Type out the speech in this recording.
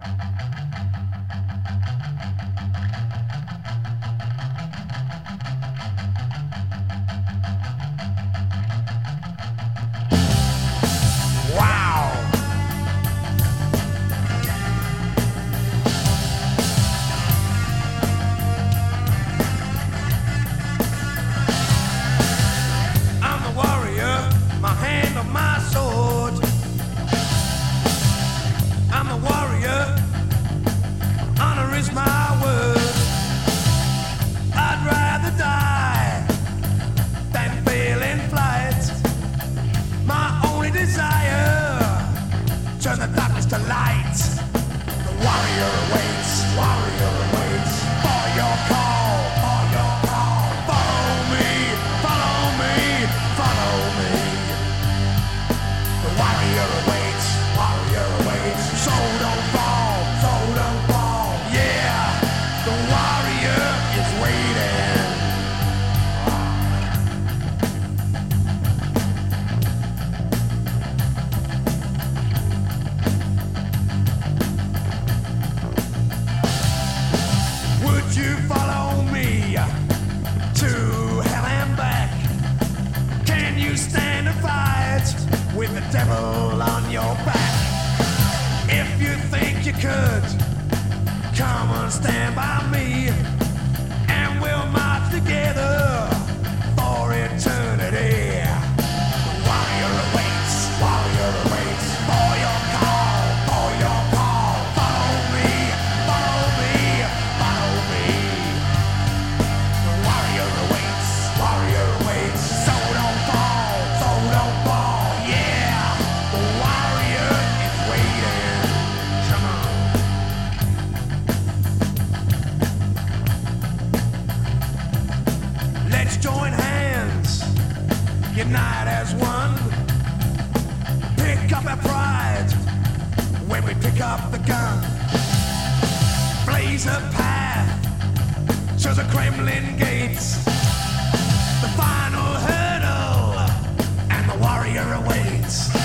I'm the light. The warrior awaits, you follow me to hell and back? Can you stand a fight with the devil on your back? If you think you could, come and stand by me, unite as one. Pick up our pride when we pick up the gun. Blaze a path to the Kremlin gates. The final hurdle and the warrior awaits.